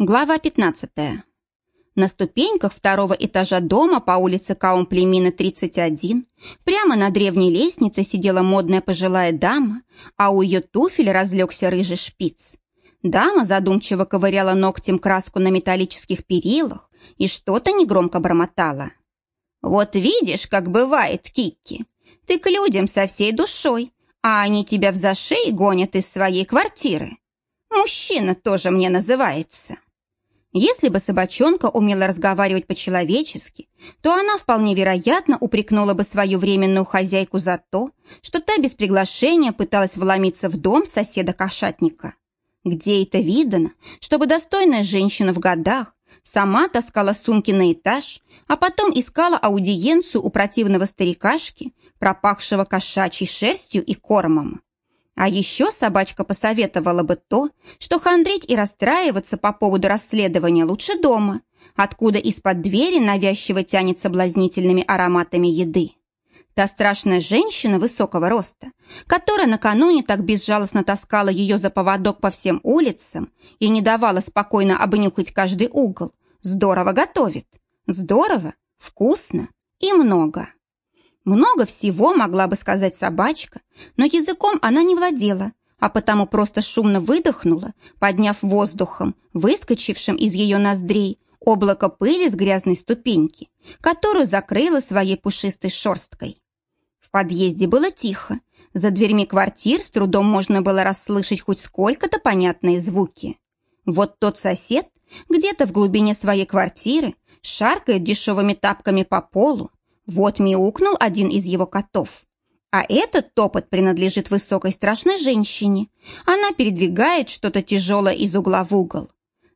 Глава 15. На ступеньках второго этажа дома по улице Каумплемина, 31, прямо на древней лестнице сидела модная пожилая дама, а у ее туфель разлегся рыжий шпиц. Дама задумчиво ковыряла ногтем краску на металлических перилах и что-то негромко бормотала. «Вот видишь, как бывает, Кикки, ты к людям со всей душой, а они тебя в зашей гонят из своей квартиры. Мужчина тоже мне называется». Если бы собачонка умела разговаривать по-человечески, то она вполне вероятно упрекнула бы свою временную хозяйку за то, что та без приглашения пыталась вломиться в дом соседа-кошатника. Где это видано, чтобы достойная женщина в годах сама таскала сумки на этаж, а потом искала аудиенцию у противного старикашки, пропахшего кошачьей шерстью и кормом? А еще собачка посоветовала бы то, что хандрить и расстраиваться по поводу расследования лучше дома, откуда из-под двери навязчиво тянет соблазнительными ароматами еды. Та страшная женщина высокого роста, которая накануне так безжалостно таскала ее за поводок по всем улицам и не давала спокойно обнюхать каждый угол, здорово готовит. Здорово, вкусно и много. Много всего могла бы сказать собачка, но языком она не владела, а потому просто шумно выдохнула, подняв воздухом, выскочившим из ее ноздрей, облако пыли с грязной ступеньки, которую закрыла своей пушистой шерсткой. В подъезде было тихо. За дверьми квартир с трудом можно было расслышать хоть сколько-то понятные звуки. Вот тот сосед где-то в глубине своей квартиры шаркает дешевыми тапками по полу, вот мяукнул один из его котов. А этот топот принадлежит высокой страшной женщине. Она передвигает что-то тяжелое из угла в угол.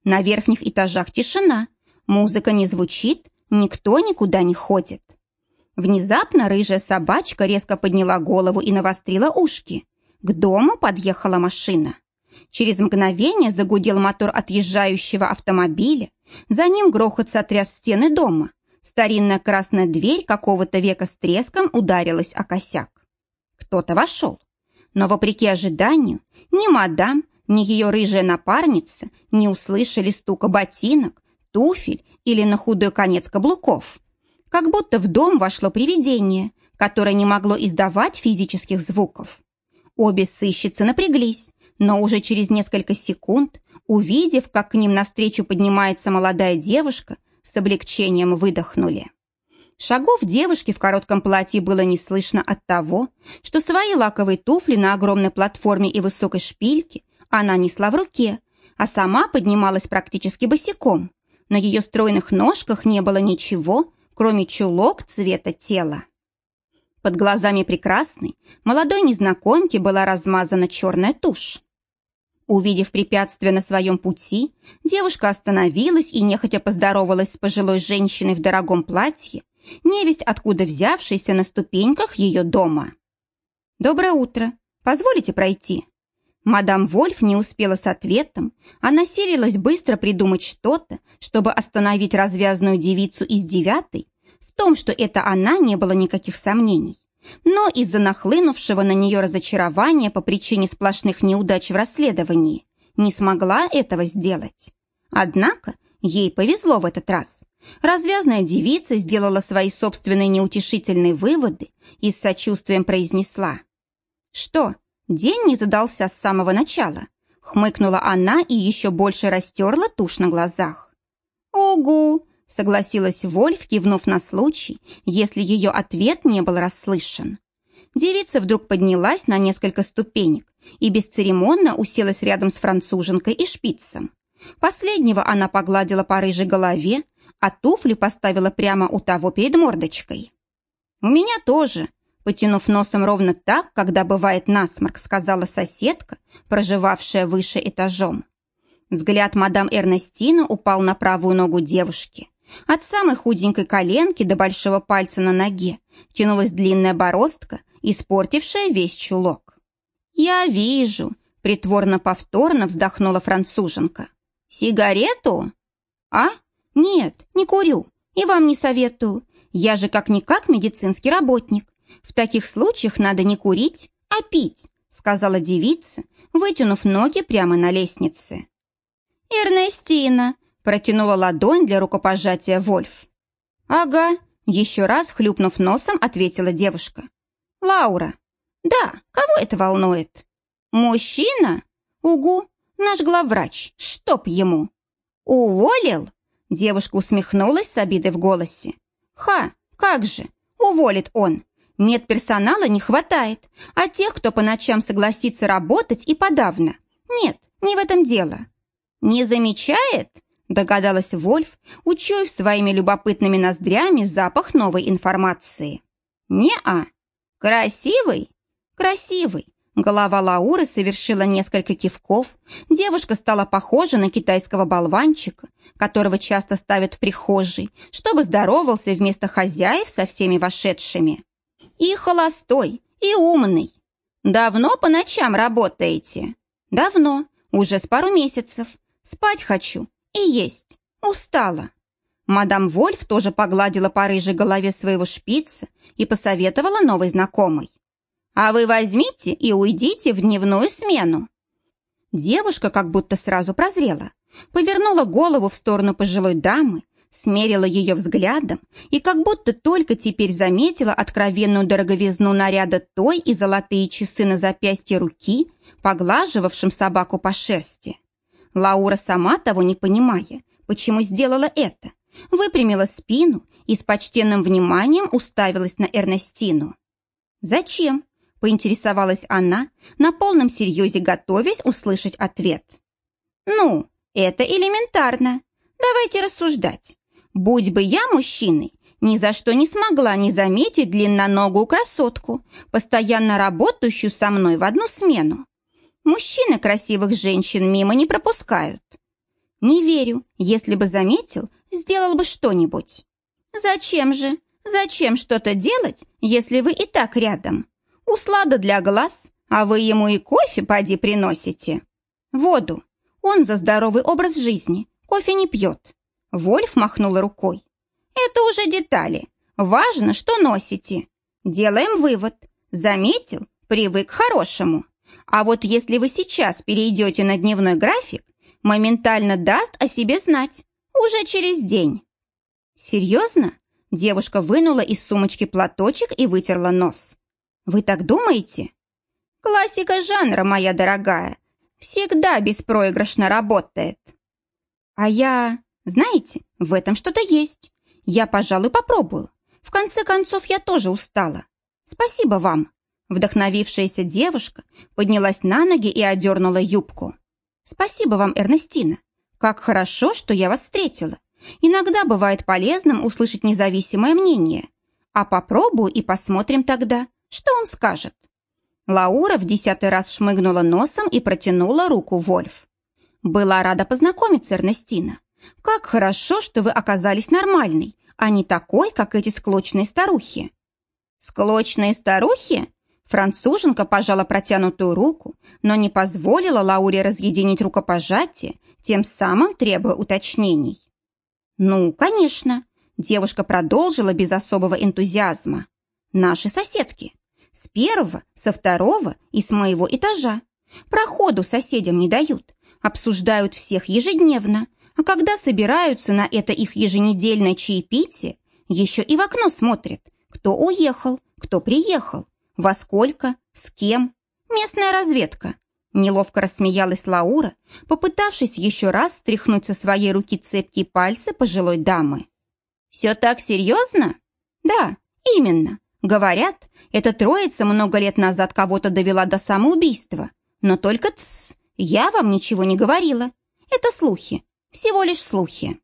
На верхних этажах тишина. Музыка не звучит, никто никуда не ходит. Внезапно рыжая собачка резко подняла голову и навострила ушки. К дому подъехала машина. Через мгновение загудел мотор отъезжающего автомобиля. За ним грохот сотряс стены дома. Старинная красная дверь какого-то века с треском ударилась о косяк. Кто-то вошел. Но, вопреки ожиданию, ни мадам, ни ее рыжая напарница не услышали стука ботинок, туфель или на худой конец каблуков. Как будто в дом вошло привидение, которое не могло издавать физических звуков. Обе сыщицы напряглись, но уже через несколько секунд, увидев, как к ним навстречу поднимается молодая девушка, с облегчением выдохнули. Шагов девушки в коротком платье было не слышно от того, что свои лаковые туфли на огромной платформе и высокой шпильке она несла в руке, а сама поднималась практически босиком. На ее стройных ножках не было ничего, кроме чулок цвета тела. Под глазами прекрасной, молодой незнакомки была размазана черная тушь. Увидев препятствие на своем пути, девушка остановилась и нехотя поздоровалась с пожилой женщиной в дорогом платье, невесть откуда взявшейся на ступеньках ее дома. «Доброе утро. Позволите пройти?» Мадам Вольф не успела с ответом, она селилась быстро придумать что-то, чтобы остановить развязную девицу из девятой. В том, что это она, не было никаких сомнений. Но из-за нахлынувшего на нее разочарования по причине сплошных неудач в расследовании не смогла этого сделать. Однако ей повезло в этот раз. Развязная девица сделала свои собственные неутешительные выводы и с сочувствием произнесла. «Что, день не задался с самого начала?» Хмыкнула она и еще больше растерла тушь на глазах. «Угу!» Согласилась Вольф, кивнув на случай, если ее ответ не был расслышан. Девица вдруг поднялась на несколько ступенек и бесцеремонно уселась рядом с француженкой и шпицем. Последнего она погладила по рыжей голове, а туфли поставила прямо у того перед мордочкой. «У меня тоже», потянув носом ровно так, когда бывает насморк, сказала соседка, проживавшая выше этажом. Взгляд мадам Эрнестина упал на правую ногу девушки. От самой худенькой коленки до большого пальца на ноге тянулась длинная бороздка, испортившая весь чулок. «Я вижу», — притворно-повторно вздохнула француженка. «Сигарету?» «А? Нет, не курю. И вам не советую. Я же как-никак медицинский работник. В таких случаях надо не курить, а пить», — сказала девица, вытянув ноги прямо на лестнице. «Эрнестина!» – протянула ладонь для рукопожатия Вольф. «Ага», – еще раз, хлюпнув носом, ответила девушка. «Лаура». «Да, кого это волнует?» «Мужчина?» «Угу, наш главврач, чтоб ему». «Уволил?» Девушка усмехнулась с обидой в голосе. «Ха, как же, уволит он. Медперсонала не хватает, а тех, кто по ночам согласится работать, и подавно. Нет, не в этом дело». «Не замечает?» Догадалась Вольф, учуяв своими любопытными ноздрями запах новой информации. «Не-а. Красивый? Красивый. Голова Лауры совершила несколько кивков. Девушка стала похожа на китайского болванчика, которого часто ставят в прихожей, чтобы здоровался вместо хозяев со всеми вошедшими. И холостой, и умный. Давно по ночам работаете? Давно, уже с пару месяцев. Спать хочу и есть. Устала. Мадам Вольф тоже погладила по рыжей голове своего шпица и посоветовала новой знакомой. «А вы возьмите и уйдите в дневную смену». Девушка как будто сразу прозрела, повернула голову в сторону пожилой дамы, смерила ее взглядом и как будто только теперь заметила откровенную дороговизну наряда той и золотые часы на запястье руки, поглаживавшим собаку по шерсти. Лаура, сама того не понимая, почему сделала это, выпрямила спину и с почтенным вниманием уставилась на Эрнестину. «Зачем?» – поинтересовалась она, на полном серьезе готовясь услышать ответ. «Ну, это элементарно. Давайте рассуждать. Будь бы я мужчиной, ни за что не смогла не заметить длинноногую красотку, постоянно работающую со мной в одну смену. Мужчины красивых женщин мимо не пропускают. Не верю, если бы заметил, сделал бы что-нибудь. Зачем же? Зачем что-то делать, если вы и так рядом? Услада для глаз, а вы ему и кофе поди приносите. Воду. Он за здоровый образ жизни, кофе не пьет. Вольф махнула рукой. Это уже детали. Важно, что носите. Делаем вывод. Заметил, привык к хорошему. А вот если вы сейчас перейдете на дневной график, моментально даст о себе знать. Уже через день. Серьезно? Девушка вынула из сумочки платочек и вытерла нос. Вы так думаете? Классика жанра, моя дорогая. Всегда беспроигрышно работает. А я... Знаете, в этом что-то есть. Я, пожалуй, попробую. В конце концов, я тоже устала. Спасибо вам. Вдохновившаяся девушка поднялась на ноги и одернула юбку. «Спасибо вам, Эрнестина. Как хорошо, что я вас встретила. Иногда бывает полезным услышать независимое мнение. А попробую и посмотрим тогда, что он скажет». Лаура в десятый раз шмыгнула носом и протянула руку Вольф. «Была рада познакомиться, Эрнестина. Как хорошо, что вы оказались нормальной, а не такой, как эти склочные старухи». «Склочные старухи?» Француженка пожала протянутую руку, но не позволила Лауре разъединить рукопожатие, тем самым требуя уточнений. «Ну, конечно», – девушка продолжила без особого энтузиазма. «Наши соседки. С первого, со второго и с моего этажа. Проходу соседям не дают, обсуждают всех ежедневно, а когда собираются на это их еженедельное чаепитие, еще и в окно смотрят, кто уехал, кто приехал, во сколько? С кем? Местная разведка. Неловко рассмеялась Лаура, попытавшись еще раз стряхнуть со своей руки цепкие пальцы пожилой дамы. «Все так серьезно?» «Да, именно. Говорят, эта троица много лет назад кого-то довела до самоубийства. Но только тс, я вам ничего не говорила. Это слухи, всего лишь слухи».